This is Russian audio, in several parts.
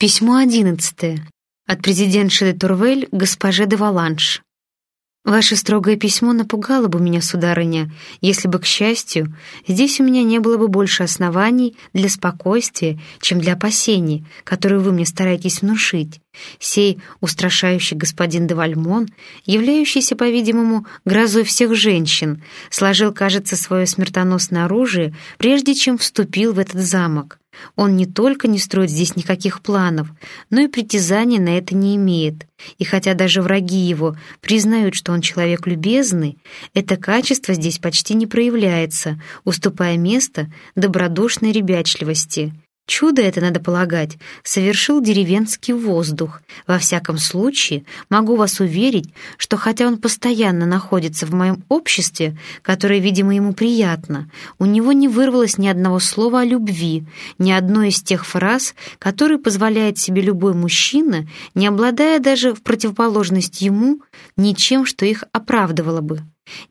Письмо одиннадцатое. От президентши де Турвель госпоже де Валанш. Ваше строгое письмо напугало бы меня, сударыня, если бы, к счастью, здесь у меня не было бы больше оснований для спокойствия, чем для опасений, которые вы мне стараетесь внушить. Сей устрашающий господин де Вальмон, являющийся, по-видимому, грозой всех женщин, сложил, кажется, свое смертоносное оружие, прежде чем вступил в этот замок. Он не только не строит здесь никаких планов, но и притязаний на это не имеет. И хотя даже враги его признают, что он человек любезный, это качество здесь почти не проявляется, уступая место добродушной ребячливости. Чудо это, надо полагать, совершил деревенский воздух. Во всяком случае, могу вас уверить, что хотя он постоянно находится в моем обществе, которое, видимо, ему приятно, у него не вырвалось ни одного слова о любви, ни одной из тех фраз, которые позволяет себе любой мужчина, не обладая даже в противоположность ему ничем, что их оправдывало бы.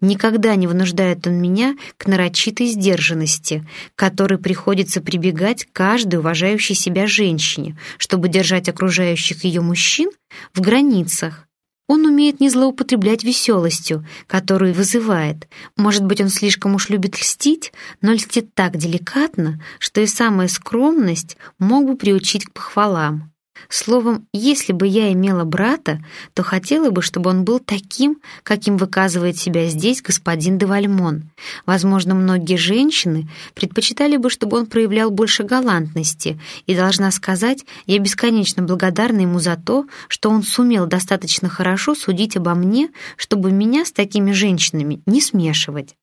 Никогда не вынуждает он меня к нарочитой сдержанности, которой приходится прибегать каждой уважающей себя женщине, чтобы держать окружающих ее мужчин в границах. Он умеет не злоупотреблять веселостью, которую вызывает. Может быть, он слишком уж любит льстить, но льстит так деликатно, что и самая скромность мог бы приучить к похвалам. Словом, если бы я имела брата, то хотела бы, чтобы он был таким, каким выказывает себя здесь господин де Вальмон. Возможно, многие женщины предпочитали бы, чтобы он проявлял больше галантности, и, должна сказать, я бесконечно благодарна ему за то, что он сумел достаточно хорошо судить обо мне, чтобы меня с такими женщинами не смешивать.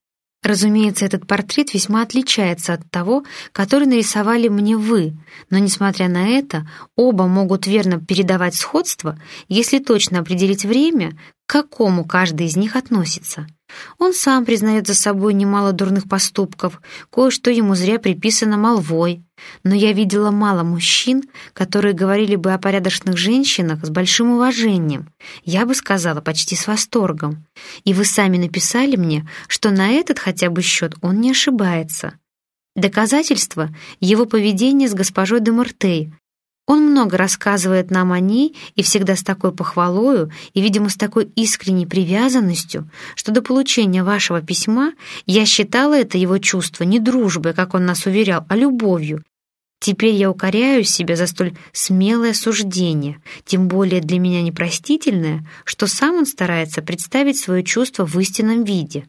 Разумеется, этот портрет весьма отличается от того, который нарисовали мне вы, но, несмотря на это, оба могут верно передавать сходство, если точно определить время, к какому каждый из них относится. Он сам признает за собой немало дурных поступков, кое-что ему зря приписано молвой. Но я видела мало мужчин, которые говорили бы о порядочных женщинах с большим уважением, я бы сказала, почти с восторгом. И вы сами написали мне, что на этот хотя бы счет он не ошибается. Доказательство — его поведение с госпожой де Мартей, он много рассказывает нам о ней и всегда с такой похвалою и, видимо, с такой искренней привязанностью, что до получения вашего письма я считала это его чувство не дружбой, как он нас уверял, а любовью. Теперь я укоряю себя за столь смелое суждение, тем более для меня непростительное, что сам он старается представить свое чувство в истинном виде.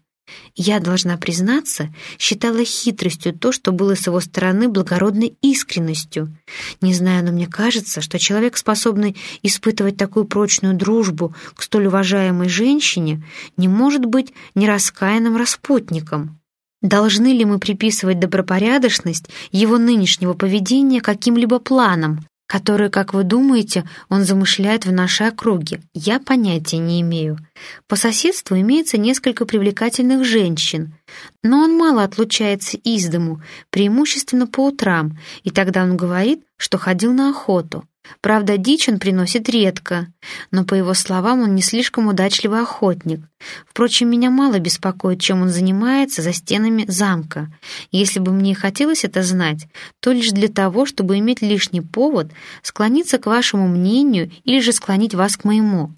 Я, должна признаться, считала хитростью то, что было с его стороны благородной искренностью. Не знаю, но мне кажется, что человек, способный испытывать такую прочную дружбу к столь уважаемой женщине, не может быть нераскаянным распутником. Должны ли мы приписывать добропорядочность его нынешнего поведения каким-либо планам, которые, как вы думаете, он замышляет в нашей округе, я понятия не имею. По соседству имеется несколько привлекательных женщин, но он мало отлучается из дому, преимущественно по утрам, и тогда он говорит, что ходил на охоту. Правда, дичь он приносит редко, но, по его словам, он не слишком удачливый охотник. Впрочем, меня мало беспокоит, чем он занимается за стенами замка. Если бы мне хотелось это знать, то лишь для того, чтобы иметь лишний повод склониться к вашему мнению или же склонить вас к моему.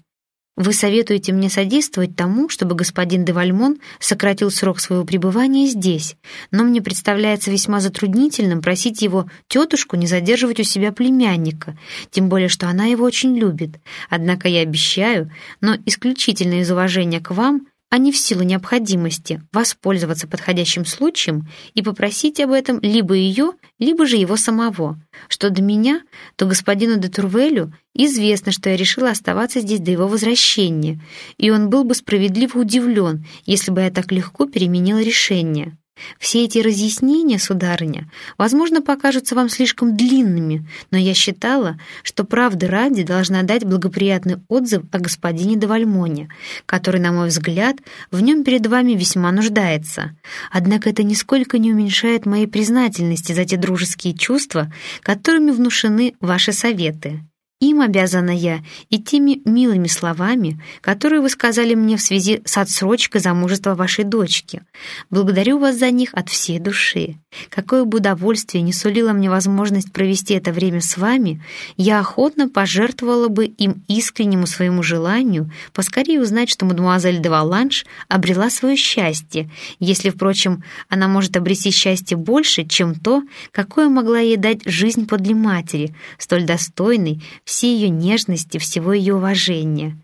Вы советуете мне содействовать тому, чтобы господин де Вальмон сократил срок своего пребывания здесь, но мне представляется весьма затруднительным просить его тетушку не задерживать у себя племянника, тем более что она его очень любит. Однако я обещаю, но исключительно из уважения к вам, а не в силу необходимости воспользоваться подходящим случаем и попросить об этом либо ее, либо же его самого. Что до меня, то господину де Турвелю известно, что я решила оставаться здесь до его возвращения, и он был бы справедливо удивлен, если бы я так легко переменила решение. Все эти разъяснения, сударыня, возможно, покажутся вам слишком длинными, но я считала, что правды ради должна дать благоприятный отзыв о господине де Вальмоне, который, на мой взгляд, в нем перед вами весьма нуждается. Однако это нисколько не уменьшает моей признательности за те дружеские чувства, которыми внушены ваши советы. Им обязана я и теми милыми словами, которые вы сказали мне в связи с отсрочкой замужества вашей дочки. Благодарю вас за них от всей души. Какое бы удовольствие не сулила мне возможность провести это время с вами, я охотно пожертвовала бы им искреннему своему желанию поскорее узнать, что мадемуазель де Валанш обрела свое счастье, если, впрочем, она может обрести счастье больше, чем то, какое могла ей дать жизнь подле матери, столь достойной, все ее нежности, всего ее уважения.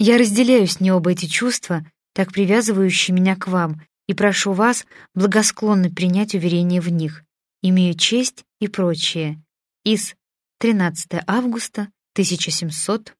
Я разделяю с ней оба эти чувства, так привязывающие меня к вам, и прошу вас благосклонно принять уверение в них. Имею честь и прочее. Из 13 августа 1700